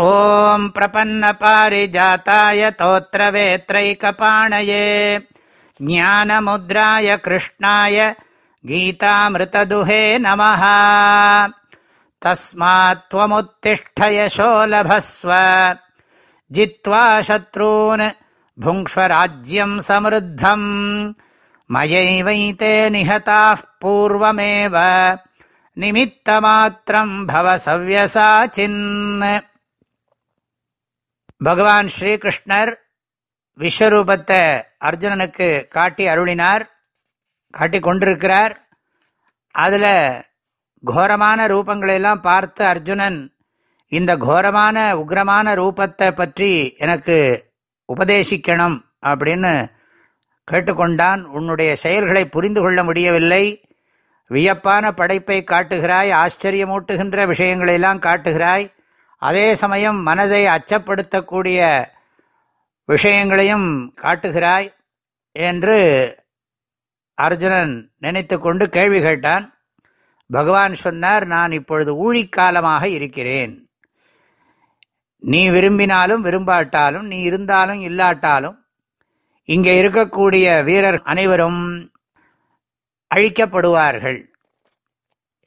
ॐ प्रपन्नपारिजाताय तोत्रवेत्रैकपाणये ज्ञानमुद्राय कृष्णाय गीतामृतदुहे नमः तस्मात् त्वमुत्तिष्ठ यशो लभस्व जित्वा शत्रून् भुङ्क्ष्व राज्यम् समृद्धम् मयैवैते निहताः पूर्वमेव निमित्तमात्रम् भव सव्यसाचिन् பகவான் ஸ்ரீகிருஷ்ணர் விஸ்வரூபத்தை அர்ஜுனனுக்கு காட்டி அருளினார் காட்டி கொண்டிருக்கிறார். அதில் கோரமான ரூபங்களையெல்லாம் பார்த்து அர்ஜுனன் இந்த கோரமான உக்ரமான ரூபத்தை பற்றி எனக்கு உபதேசிக்கணும் அப்படின்னு கேட்டுக்கொண்டான். உன்னுடைய செயல்களை புரிந்து கொள்ள முடியவில்லை. வியப்பான படைப்பை காட்டுகிறாய் ஆச்சரியமூட்டுகின்ற விஷயங்களெல்லாம் காட்டுகிறாய். அதே சமயம் மனதை அச்சப்படுத்தக்கூடிய விஷயங்களையும் காட்டுகிறாய் என்று அர்ஜுனன் நினைத்து கொண்டு கேள்வி கேட்டான். பகவான் சொன்னார் நான் இப்பொழுது ஊழிக்காலமாக இருக்கிறேன். நீ விரும்பினாலும் விரும்பாட்டாலும் நீ இருந்தாலும் இல்லாட்டாலும் இங்கே இருக்கக்கூடிய வீரர் அனைவரும் அழிக்கப்படுவார்கள்.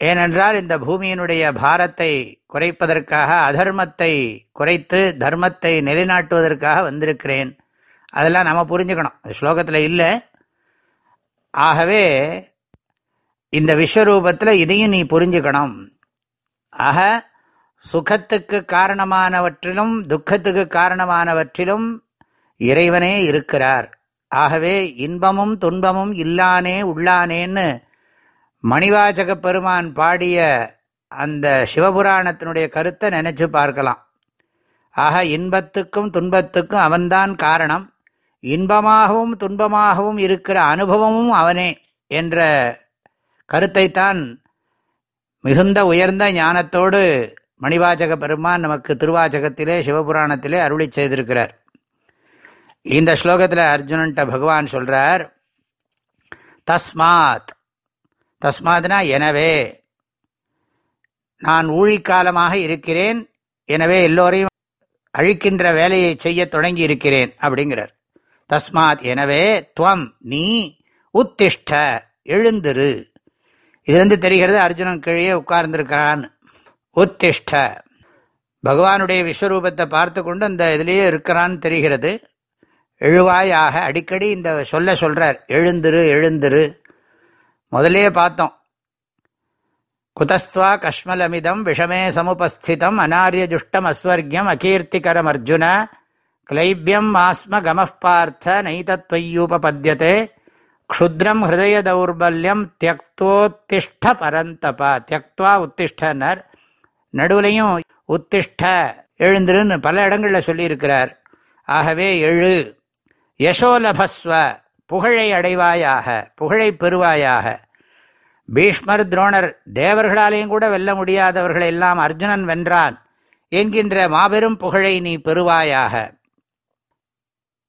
ஏனென்றால் இந்த பூமியினுடைய பாரத்தை குறைப்பதற்காக அதர்மத்தை குறைத்து தர்மத்தை நிலைநாட்டுவதற்காக வந்திருக்கிறேன். அதெல்லாம் நம்ம புரிஞ்சுக்கணும். ஸ்லோகத்தில் இல்லை. ஆகவே இந்த விஸ்வரூபத்தில் இதையும் நீ புரிஞ்சுக்கணும். ஆக சுகத்துக்கு காரணமானவற்றிலும் துக்கத்துக்கு காரணமானவற்றிலும் இறைவனே இருக்கிறார். ஆகவே இன்பமும் துன்பமும் இல்லானே உள்ளானேன்னு மணிவாஜக பெருமான் பாடிய அந்த சிவபுராணத்தினுடைய கருத்தை நினைச்சு பார்க்கலாம். ஆக இன்பத்துக்கும் துன்பத்துக்கும் அவன்தான் காரணம். இன்பமாகவும் துன்பமாகவும் இருக்கிற அனுபவமும் அவனே என்ற கருத்தைத்தான் மிகுந்த உயர்ந்த ஞானத்தோடு மணிவாச்சக பெருமான் நமக்கு திருவாச்சகத்திலே சிவபுராணத்திலே அருளி செய்திருக்கிறார். இந்த ஸ்லோகத்தில் அர்ஜுனன்ட்ட பகவான் சொல்றார் தஸ்மாத் தஸ்மாத்னா எனவே நான் ஊழிக்காலமாக இருக்கிறேன் எனவே எல்லோரையும் அழிக்கின்ற வேலையை செய்ய தொடங்கி இருக்கிறேன் அப்படிங்கிறார். தஸ்மாத் எனவே துவம் நீ உத்திஷ்ட எழுந்திரு. இதுலேருந்து தெரிகிறது அர்ஜுனன் கீழே உட்கார்ந்துருக்கிறான். உத்திஷ்ட. பகவானுடைய விஸ்வரூபத்தை பார்த்து கொண்டு அந்த இதுலேயே இருக்கிறான்னு தெரிகிறது. எழுவாயாக அடிக்கடி இந்த சொல்ல சொல்கிறார் எழுந்திரு எழுந்திரு. முதலே பார்த்தோம். குதஸ்துவா கஷ்மலமிதம் விஷமே சமுபஸ்திதம் அநாரியஜுஷ்டம் அஸ்வர்கியம் அகீர்த்திகரம் அர்ஜுன கிளைபியம் ஆஸ்ம கமப்பார்த்த நைதத்வையூபபத்தியதே க்ஷுத்ரம் ஹிருதய தௌர்பல்யம் தியக்தோத்திஷ்ட பரந்தபா தியக்துவா உத்திஷ்டனர் நடுவுலையும் உத்திஷ்ட எழுந்துருன்னு பல இடங்களில் சொல்லியிருக்கிறார் ஆகவே எழு யசோலபஸ்வ புகழை அடைவாயாக புகழை பெறுவாயாக. பீஷ்மர் துரோணர் தேவர்களாலேயும் கூட வெல்ல முடியாதவர்களை எல்லாம் அர்ஜுனன் வென்றான் என்கின்ற மாபெரும் புகழை நீ பெறுவாயாக.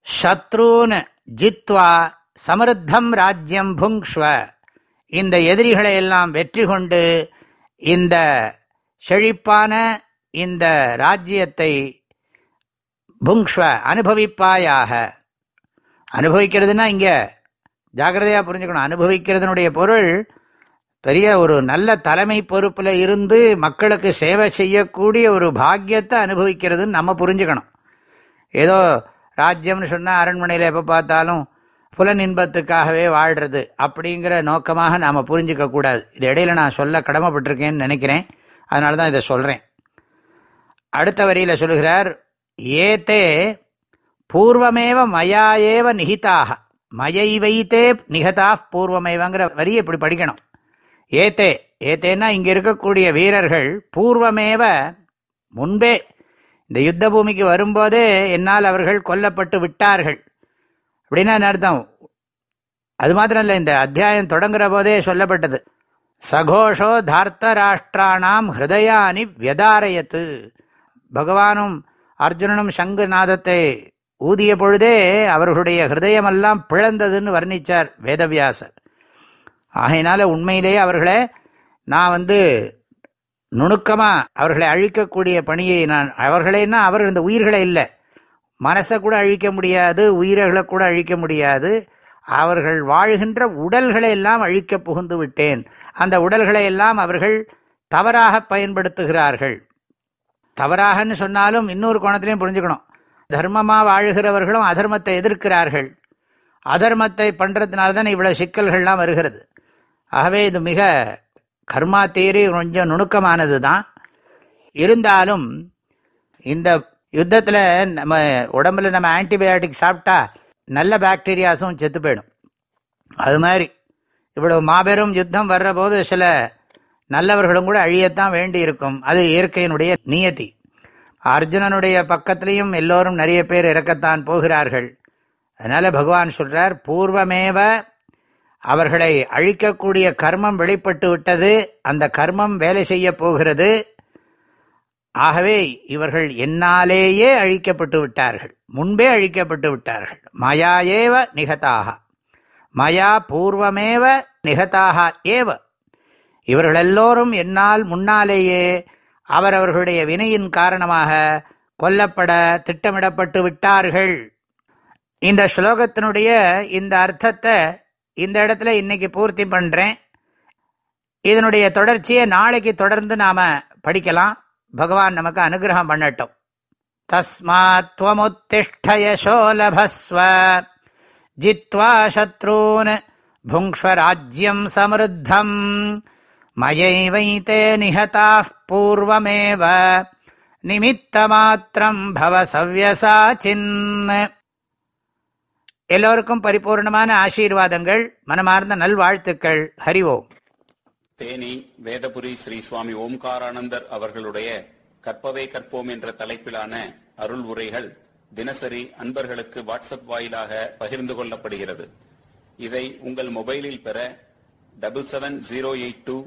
சத்ரூன் ஜித்வா சமருத்தம் ராஜ்யம் புங்ஷ்வ இந்த எதிரிகளை எல்லாம் வெற்றி கொண்டு இந்த செழிப்பான இந்த ராஜ்யத்தை புங்ஷ்வ அனுபவிப்பாயாக. அனுபவிக்கிறதுனா இங்கே ஜாகிரதையாக புரிஞ்சுக்கணும். அனுபவிக்கிறதுனுடைய பொருள் பெரிய ஒரு நல்ல தலைமை பொறுப்பில் இருந்து மக்களுக்கு சேவை செய்யக்கூடிய ஒரு பாக்கியத்தை அனுபவிக்கிறதுன்னு நம்ம புரிஞ்சுக்கணும். ஏதோ ராஜ்யம்னு சொன்னால் அரண்மனையில் எப்போ பார்த்தாலும் புலன் இன்பத்துக்காகவே வாழ்கிறது அப்படிங்கிற நோக்கமாக நாம் புரிஞ்சிக்கக்கூடாது இது இடையில நான் சொல்ல கடமைப்பட்டிருக்கேன்னு நினைக்கிறேன். அதனால தான் இதை சொல்கிறேன் அடுத்த வரியில் சொல்கிறார் ஏத்தே பூர்வமேவ மயா ஏவ நிகிதாக மயை வைத்தே நிகதா பூர்வமேவங்கிற வரி இப்படி படிக்கணும். ஏத்தே ஏத்தேன்னா இங்கே இருக்கக்கூடிய வீரர்கள் பூர்வமேவ முன்பே இந்த யுத்த பூமிக்கு வரும்போதே என்னால் அவர்கள் கொல்லப்பட்டு விட்டார்கள். அப்படின்னா அர்த்தம்? அது மாத்திரம் இல்லை இந்த அத்தியாயம் தொடங்குற போதே சொல்லப்பட்டது. சகோஷோ தார்த்த ராஷ்டிராணாம் ஹிருதயானி வியதாரயத்து. பகவானும் அர்ஜுனனும் சங்குநாதத்தை ஊதிய பொழுதே அவர்களுடைய ஹிருதயமெல்லாம் பிளந்ததுன்னு வர்ணித்தார் வேதவியாசர். ஆகையினால உண்மையிலேயே அவர்களை நான் வந்து நுணுக்கமாக அவர்களை அழிக்கக்கூடிய பணியை நான் அவர்களேன்னா அவர் இந்த உயிர்களை இல்லை. மனசை கூட அழிக்க முடியாது உயிர்களை கூட அழிக்க முடியாது. அவர்கள் வாழ்கின்ற உடல்களை எல்லாம் அழிக்க புகுந்து விட்டேன். அந்த உடல்களை எல்லாம் அவர்கள் தவறாக பயன்படுத்துகிறார்கள். தவறாகன்னு சொன்னாலும் இன்னொரு கோணத்திலையும் புரிஞ்சுக்கணும். தர்மமாக வாழுகிறவர்களும் அதர்மத்தை எதிர்க்கிறார்கள். அதர்மத்தை பண்ணுறதுனால தான் இவ்வளோ சிக்கல்கள்லாம் வருகிறது. ஆகவே இது மிக கர்மா தேரி கொஞ்சம் நுணுக்கமானது தான் இருந்தாலும் இந்த யுத்தத்தில் நம்ம உடம்புல நம்ம ஆன்டிபயோட்டிக் சாப்பிட்டா நல்ல பாக்டீரியாஸும் செத்து போயிடும். அது மாதிரி இவ்வளவு மாபெரும் யுத்தம் வர்ற போது சில நல்லவர்களும் கூட அழியத்தான் வேண்டி இருக்கும் அது இயற்கையினுடைய நியத்தி அர்ஜுனனுடைய பக்கத்திலையும் எல்லோரும் நிறைய பேர் இறக்கத்தான் போகிறார்கள். அதனால் பகவான் சொல்கிறார் பூர்வமேவ அவர்களை அழிக்கக்கூடிய கர்மம் வெளிப்பட்டு விட்டது அந்த கர்மம் வேலை செய்ய போகிறது. ஆகவே இவர்கள் என்னாலேயே அழிக்கப்பட்டு விட்டார்கள். முன்பே அழிக்கப்பட்டு விட்டார்கள். மயா ஏவ நிகதாக. மயா பூர்வமேவ நிகதாக ஏவ. இவர்களெல்லோரும் என்னால் முன்னாலேயே அவரவர்களுடைய வினையின் காரணமாக கொல்லப்பட திட்டமிடப்பட்டு விட்டார்கள். இந்த ஸ்லோகத்தினுடைய இந்த அர்த்தத்தை இந்த இடத்துல இன்னைக்கு பூர்த்தி பண்ணுறேன் இதனுடைய தொடர்ச்சியை நாளைக்கு தொடர்ந்து நாம படிக்கலாம். பகவான் நமக்கு அனுகிரகம் பண்ணட்டும். தஸ்மாத் துவமுத்திஷ்டயசோ ஜித்வா சத்ரூன் புங்க்ஷ்வராஜ்யம் சமிருத்தம். மயைவைத்தே நிஹதாः பூர்வமேவ. நிமித்தமாத்திரம் பவ சவ்யசாச்சின். எல்லோருக்கும் பரிபூர்ணமான ஆசீர்வாதங்கள் மனமார்ந்த நல்வாழ்த்துக்கள். ஹரிவோம் தேனி வேதபுரி ஸ்ரீ சுவாமி ஓம்காரானந்தர் அவர்களுடைய கற்பவே கற்போம் என்ற தலைப்பிலான அருள் உரைகள் தினசரி அன்பர்களுக்கு வாட்ஸ்அப் வாயிலாக பகிர்ந்து கொள்ளப்படுகிறது. இதை உங்கள் மொபைலில் பெற double seven zero eight two